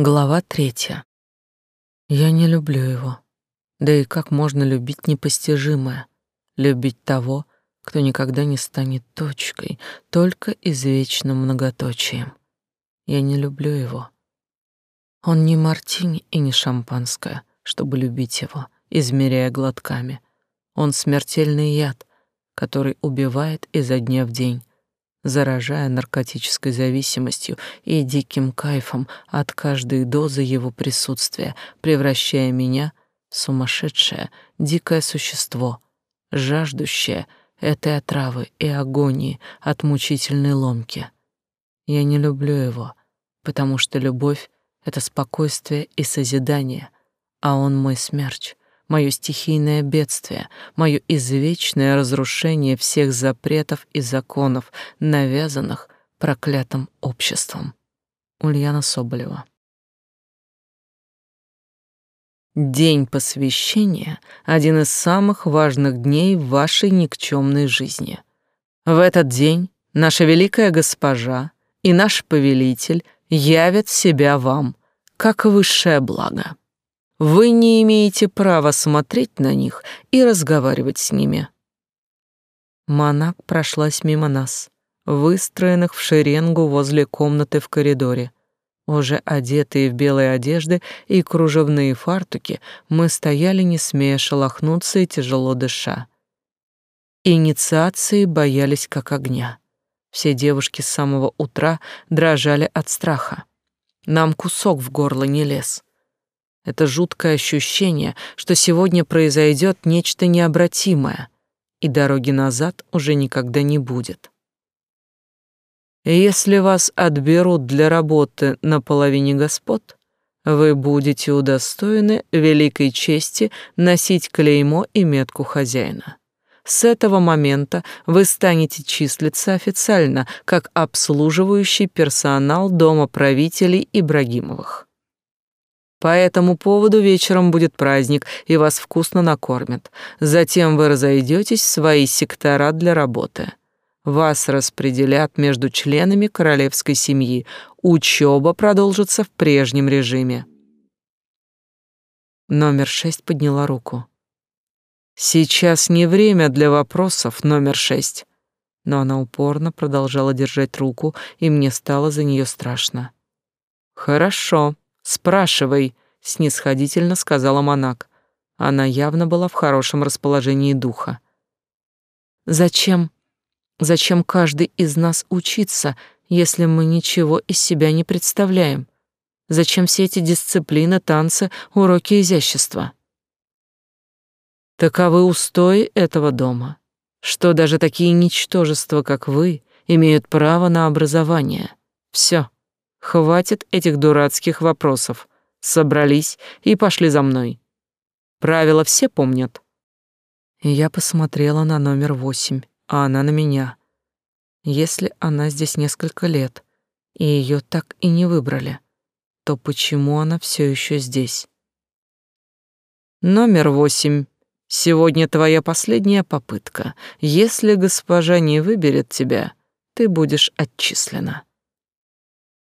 Глава третья. Я не люблю его. Да и как можно любить непостижимое? Любить того, кто никогда не станет точкой, только извечным многоточием. Я не люблю его. Он не мартини и не шампанское, чтобы любить его, измеряя глотками. Он смертельный яд, который убивает изо дня в день, заражая наркотической зависимостью и диким кайфом от каждой дозы его присутствия, превращая меня в сумасшедшее, дикое существо, жаждущее этой отравы и агонии от мучительной ломки. Я не люблю его, потому что любовь — это спокойствие и созидание, а он мой смерч, мое стихийное бедствие, мое извечное разрушение всех запретов и законов, навязанных проклятым обществом. Ульяна Соболева. День посвящения — один из самых важных дней в вашей никчемной жизни. В этот день наша великая госпожа и наш повелитель явят себя вам, как высшее благо. Вы не имеете права смотреть на них и разговаривать с ними. Монак прошлась мимо нас, выстроенных в шеренгу возле комнаты в коридоре. Уже одетые в белые одежды и кружевные фартуки, мы стояли, не смея шелохнуться и тяжело дыша. Инициации боялись как огня. Все девушки с самого утра дрожали от страха. Нам кусок в горло не лез. Это жуткое ощущение, что сегодня произойдет нечто необратимое, и дороги назад уже никогда не будет. Если вас отберут для работы на половине господ, вы будете удостоены великой чести носить клеймо и метку хозяина. С этого момента вы станете числиться официально как обслуживающий персонал дома правителей Ибрагимовых. По этому поводу вечером будет праздник, и вас вкусно накормят. Затем вы разойдетесь в свои сектора для работы. Вас распределят между членами королевской семьи. Учеба продолжится в прежнем режиме. Номер шесть подняла руку. Сейчас не время для вопросов, номер шесть. Но она упорно продолжала держать руку, и мне стало за нее страшно. Хорошо. Спрашивай, снисходительно сказала Монак. Она явно была в хорошем расположении духа. Зачем? Зачем каждый из нас учиться, если мы ничего из себя не представляем? Зачем все эти дисциплины, танцы, уроки изящества? Таковы устои этого дома, что даже такие ничтожества, как вы, имеют право на образование. Все. Хватит этих дурацких вопросов. Собрались и пошли за мной. Правила все помнят. Я посмотрела на номер восемь, а она на меня. Если она здесь несколько лет, и ее так и не выбрали, то почему она все еще здесь? Номер восемь. Сегодня твоя последняя попытка. Если госпожа не выберет тебя, ты будешь отчислена.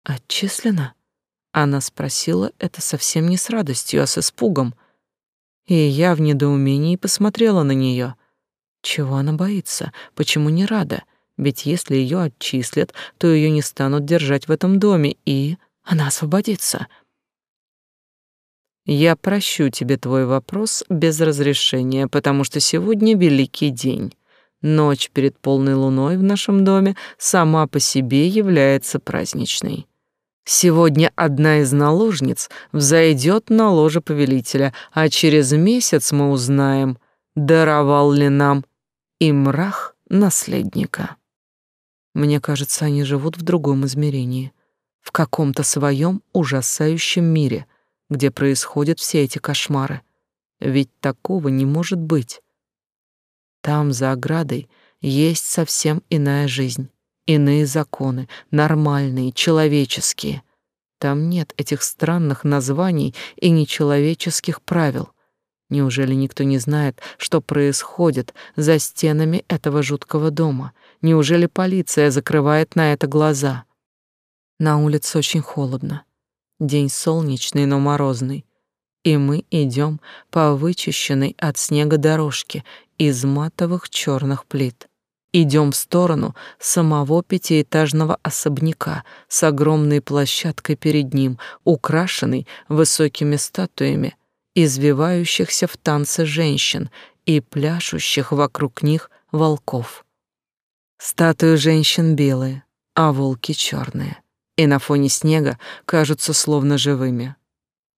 Отчислена? Она спросила это совсем не с радостью, а с испугом. И я в недоумении посмотрела на нее. Чего она боится? Почему не рада? Ведь если ее отчислят, то ее не станут держать в этом доме, и она освободится. Я прощу тебе твой вопрос без разрешения, потому что сегодня великий день. Ночь перед полной луной в нашем доме сама по себе является праздничной. Сегодня одна из наложниц взойдет на ложе повелителя, а через месяц мы узнаем, даровал ли нам Имрах наследника. Мне кажется, они живут в другом измерении, в каком-то своем ужасающем мире, где происходят все эти кошмары. Ведь такого не может быть. Там, за оградой, есть совсем иная жизнь. Иные законы, нормальные, человеческие. Там нет этих странных названий и нечеловеческих правил. Неужели никто не знает, что происходит за стенами этого жуткого дома? Неужели полиция закрывает на это глаза? На улице очень холодно. День солнечный, но морозный. И мы идем по вычищенной от снега дорожке из матовых черных плит. Идем в сторону самого пятиэтажного особняка с огромной площадкой перед ним, украшенной высокими статуями, извивающихся в танце женщин и пляшущих вокруг них волков. Статуи женщин белые, а волки черные, и на фоне снега кажутся словно живыми.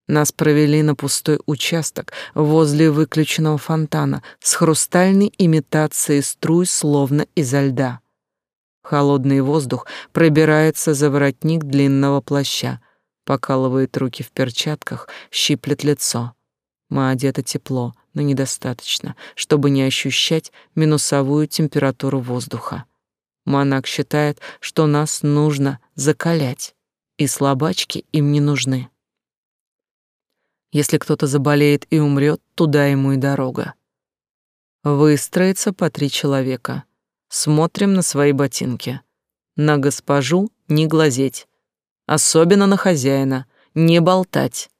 Нас провели на пустой участок возле выключенного фонтана с хрустальной имитацией струй, словно изо льда. Холодный воздух пробирается за воротник длинного плаща, покалывает руки в перчатках, щиплет лицо. Мы одеты тепло, но недостаточно, чтобы не ощущать минусовую температуру воздуха. Монак считает, что нас нужно закалять, и слабачки им не нужны. Если кто-то заболеет и умрет, туда ему и дорога. Выстроится по три человека. Смотрим на свои ботинки. На госпожу не глазеть. Особенно на хозяина. Не болтать.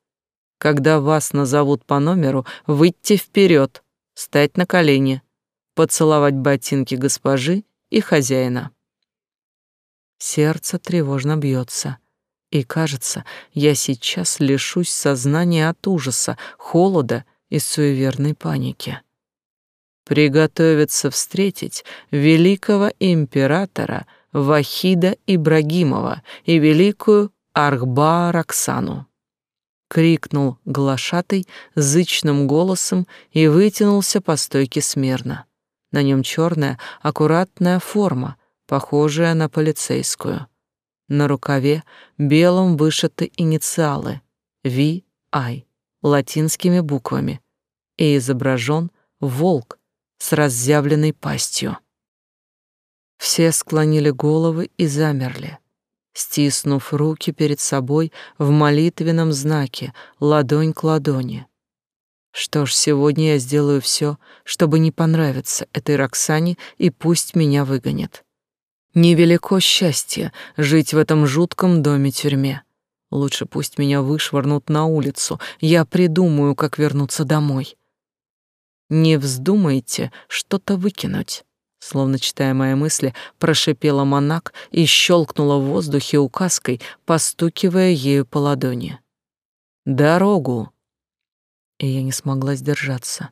Когда вас назовут по номеру, выйти вперед, стать на колени, поцеловать ботинки госпожи и хозяина. Сердце тревожно бьется. И кажется, я сейчас лишусь сознания от ужаса, холода и суеверной паники. Приготовиться встретить великого императора Вахида Ибрагимова и великую Архба Роксану. Крикнул глашатый зычным голосом и вытянулся по стойке смирно. На нем черная, аккуратная форма, похожая на полицейскую. На рукаве белым вышиты инициалы V.I. латинскими буквами и изображен волк с разъявленной пастью. Все склонили головы и замерли, стиснув руки перед собой в молитвенном знаке, ладонь к ладони. Что ж, сегодня я сделаю все, чтобы не понравиться этой Роксане, и пусть меня выгонят. Невелико счастье жить в этом жутком доме-тюрьме. Лучше пусть меня вышвырнут на улицу, я придумаю, как вернуться домой. Не вздумайте что-то выкинуть. Словно читая мои мысли, прошипела монак и щелкнула в воздухе указкой, постукивая ею по ладони. «Дорогу!» И я не смогла сдержаться.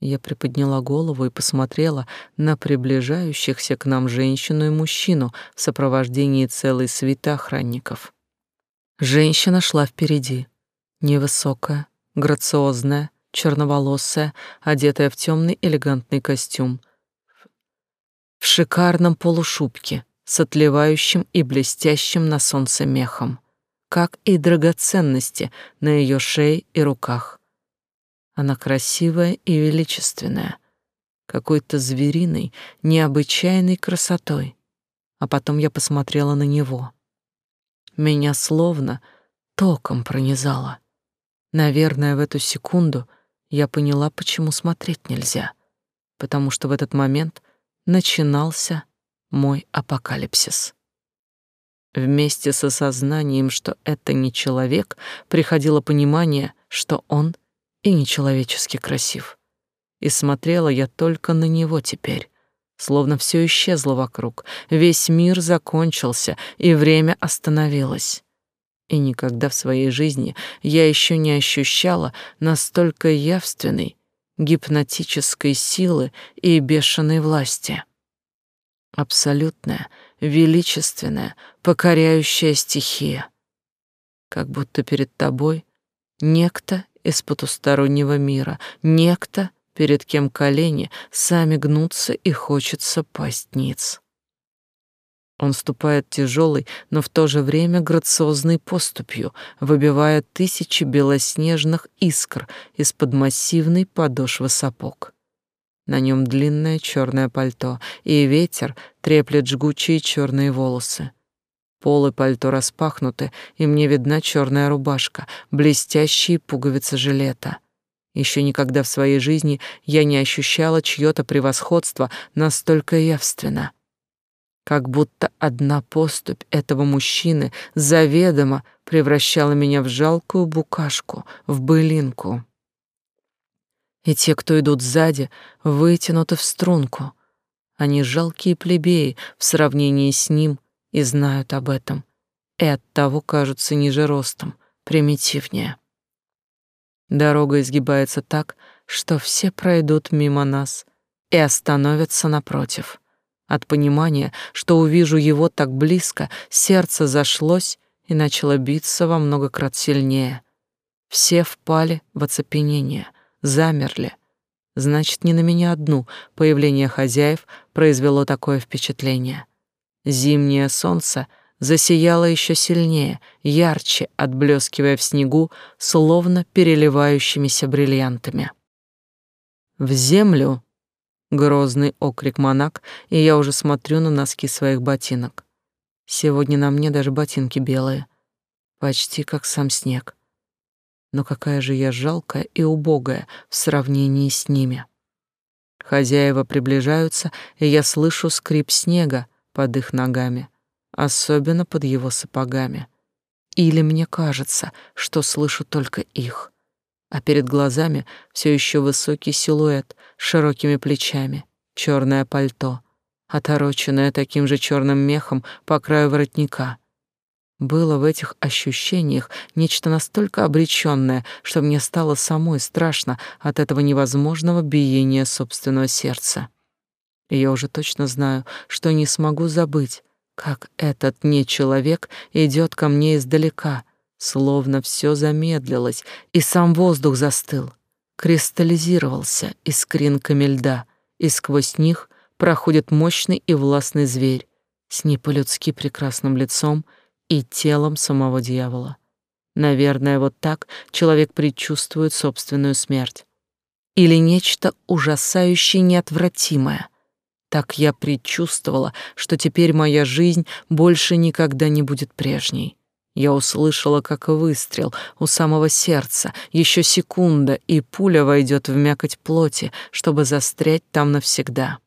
Я приподняла голову и посмотрела на приближающихся к нам женщину и мужчину в сопровождении целой свиты охранников. Женщина шла впереди, невысокая, грациозная, черноволосая, одетая в темный элегантный костюм, в шикарном полушубке с отливающим и блестящим на солнце мехом, как и драгоценности на ее шее и руках. Она красивая и величественная, какой-то звериной, необычайной красотой. А потом я посмотрела на него. Меня словно током пронизало. Наверное, в эту секунду я поняла, почему смотреть нельзя. Потому что в этот момент начинался мой апокалипсис. Вместе с осознанием, что это не человек, приходило понимание, что он — и нечеловечески красив. И смотрела я только на него теперь, словно все исчезло вокруг, весь мир закончился, и время остановилось. И никогда в своей жизни я еще не ощущала настолько явственной, гипнотической силы и бешеной власти. Абсолютная, величественная, покоряющая стихия. Как будто перед тобой некто из потустороннего мира, некто, перед кем колени сами гнутся и хочется пасть ниц. Он ступает тяжелой, но в то же время грациозной поступью, выбивая тысячи белоснежных искр из-под массивной подошвы сапог. На нем длинное черное пальто, и ветер треплет жгучие черные волосы. Полы пальто распахнуты, и мне видна черная рубашка, блестящие пуговицы жилета. Еще никогда в своей жизни я не ощущала чье-то превосходство настолько явственно. как будто одна поступь этого мужчины заведомо превращала меня в жалкую букашку, в былинку. И те, кто идут сзади, вытянуты в струнку. Они жалкие плебеи в сравнении с ним и знают об этом, и оттого кажутся ниже ростом, примитивнее. Дорога изгибается так, что все пройдут мимо нас и остановятся напротив. От понимания, что увижу его так близко, сердце зашлось и начало биться во много крат сильнее. Все впали в оцепенение, замерли. Значит, не на меня одну появление хозяев произвело такое впечатление. Зимнее солнце засияло еще сильнее, ярче, отблескивая в снегу, словно переливающимися бриллиантами. В землю Грозный окрик монак, и я уже смотрю на носки своих ботинок. Сегодня на мне даже ботинки белые, почти как сам снег. Но какая же я жалкая и убогая в сравнении с ними. Хозяева приближаются, и я слышу скрип снега под их ногами, особенно под его сапогами. Или мне кажется, что слышу только их а перед глазами все еще высокий силуэт с широкими плечами, черное пальто, отороченное таким же черным мехом по краю воротника. Было в этих ощущениях нечто настолько обреченное, что мне стало самой страшно от этого невозможного биения собственного сердца. И я уже точно знаю, что не смогу забыть, как этот нечеловек идет ко мне издалека — Словно все замедлилось, и сам воздух застыл, кристаллизировался искринками льда, и сквозь них проходит мощный и властный зверь с не прекрасным лицом и телом самого дьявола. Наверное, вот так человек предчувствует собственную смерть. Или нечто ужасающее неотвратимое. Так я предчувствовала, что теперь моя жизнь больше никогда не будет прежней. Я услышала, как выстрел у самого сердца, еще секунда, и пуля войдет в мякоть плоти, чтобы застрять там навсегда.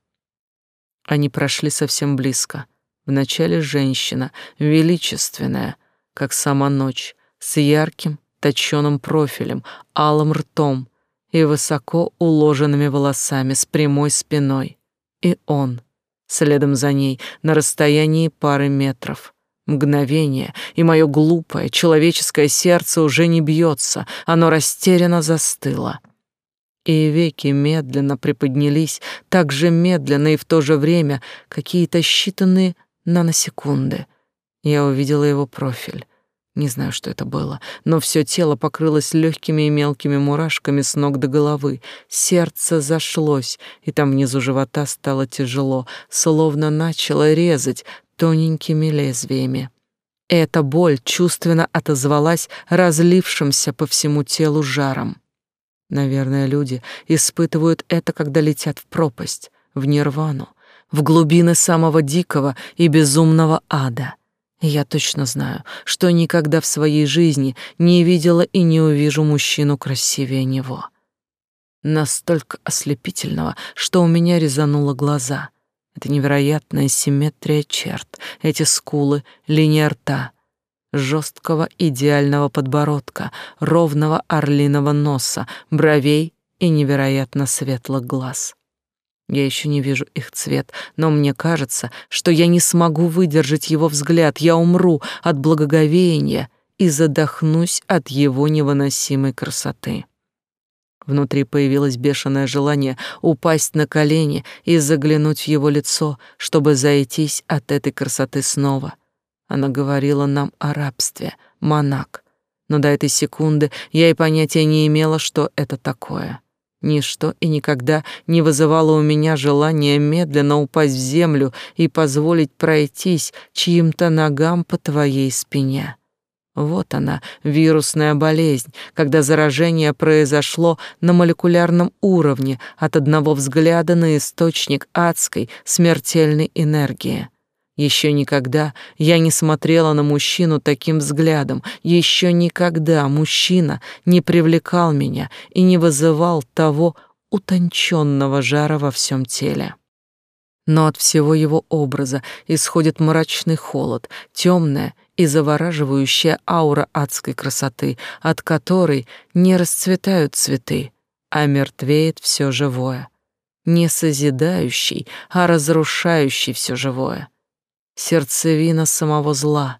Они прошли совсем близко. Вначале женщина, величественная, как сама ночь, с ярким, точёным профилем, алым ртом и высоко уложенными волосами с прямой спиной. И он, следом за ней, на расстоянии пары метров — Мгновение, и мое глупое человеческое сердце уже не бьется, оно растерянно застыло. И веки медленно приподнялись, так же медленно и в то же время какие-то считанные наносекунды. Я увидела его профиль. Не знаю, что это было, но все тело покрылось легкими и мелкими мурашками с ног до головы. Сердце зашлось, и там внизу живота стало тяжело, словно начало резать, тоненькими лезвиями. Эта боль чувственно отозвалась разлившимся по всему телу жаром. Наверное, люди испытывают это, когда летят в пропасть, в нирвану, в глубины самого дикого и безумного ада. Я точно знаю, что никогда в своей жизни не видела и не увижу мужчину красивее него. Настолько ослепительного, что у меня резануло глаза — это невероятная симметрия черт, эти скулы, линия рта, жесткого идеального подбородка, ровного орлиного носа, бровей и невероятно светлых глаз. Я еще не вижу их цвет, но мне кажется, что я не смогу выдержать его взгляд, я умру от благоговения и задохнусь от его невыносимой красоты. Внутри появилось бешеное желание упасть на колени и заглянуть в его лицо, чтобы зайтись от этой красоты снова. Она говорила нам о рабстве, монак. Но до этой секунды я и понятия не имела, что это такое. Ничто и никогда не вызывало у меня желания медленно упасть в землю и позволить пройтись чьим-то ногам по твоей спине. Вот она, вирусная болезнь, когда заражение произошло на молекулярном уровне от одного взгляда на источник адской смертельной энергии. Еще никогда я не смотрела на мужчину таким взглядом. Еще никогда мужчина не привлекал меня и не вызывал того утонченного жара во всем теле. но от всего его образа исходит мрачный холод, темная и завораживающая аура адской красоты, от которой не расцветают цветы, а мертвеет все живое. Не созидающий, а разрушающий все живое. Сердцевина самого зла,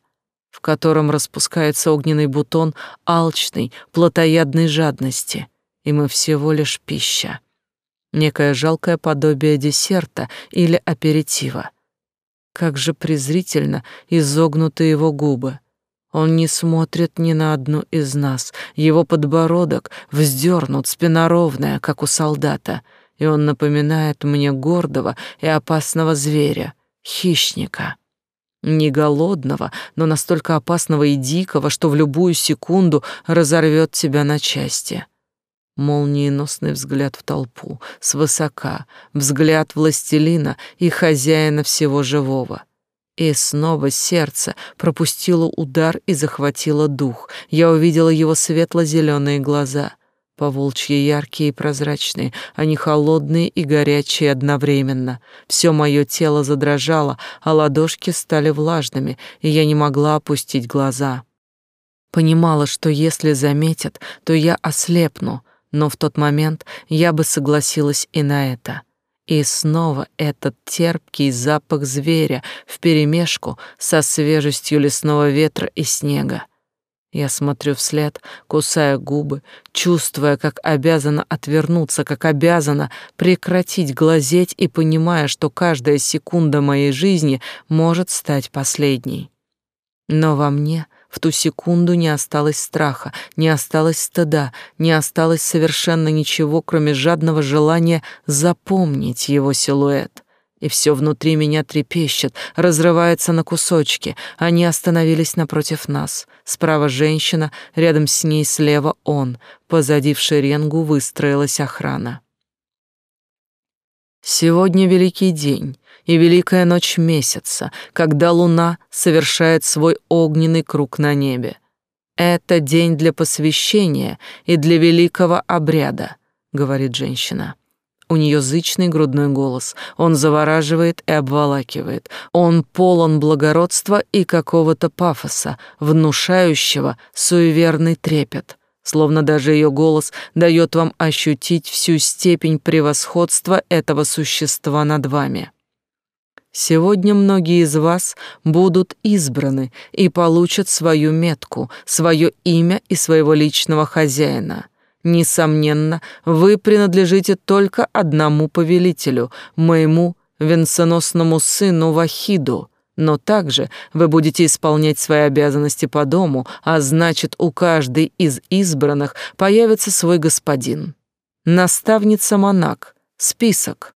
в котором распускается огненный бутон алчной, плотоядной жадности, и мы всего лишь пища. Некое жалкое подобие десерта или аперитива — как же презрительно изогнуты его губы. Он не смотрит ни на одну из нас. Его подбородок вздернут, спина ровная, как у солдата, и он напоминает мне гордого и опасного зверя, хищника. Не голодного, но настолько опасного и дикого, что в любую секунду разорвет тебя на части молниеносный взгляд в толпу, свысока, взгляд властелина и хозяина всего живого. И снова сердце пропустило удар и захватило дух. Я увидела его светло-зеленые глаза, поволчьи яркие и прозрачные, они холодные и горячие одновременно. Все мое тело задрожало, а ладошки стали влажными, и я не могла опустить глаза. Понимала, что если заметят, то я ослепну, но в тот момент я бы согласилась и на это. И снова этот терпкий запах зверя вперемешку со свежестью лесного ветра и снега. Я смотрю вслед, кусая губы, чувствуя, как обязана отвернуться, как обязана прекратить глазеть и понимая, что каждая секунда моей жизни может стать последней. Но во мне — в ту секунду не осталось страха, не осталось стыда, не осталось совершенно ничего, кроме жадного желания запомнить его силуэт. И все внутри меня трепещет, разрывается на кусочки. Они остановились напротив нас. Справа женщина, рядом с ней слева он. Позади в шеренгу выстроилась охрана. Сегодня великий день и великая ночь месяца, когда луна совершает свой огненный круг на небе. Это день для посвящения и для великого обряда, говорит женщина. У нее зычный грудной голос. Он завораживает и обволакивает. Он полон благородства и какого-то пафоса, внушающего суеверный трепет словно даже ее голос дает вам ощутить всю степень превосходства этого существа над вами. Сегодня многие из вас будут избраны и получат свою метку, свое имя и своего личного хозяина. Несомненно, вы принадлежите только одному повелителю, моему венценосному сыну Вахиду, но также вы будете исполнять свои обязанности по дому, а значит, у каждой из избранных появится свой господин. Наставница Монак, список.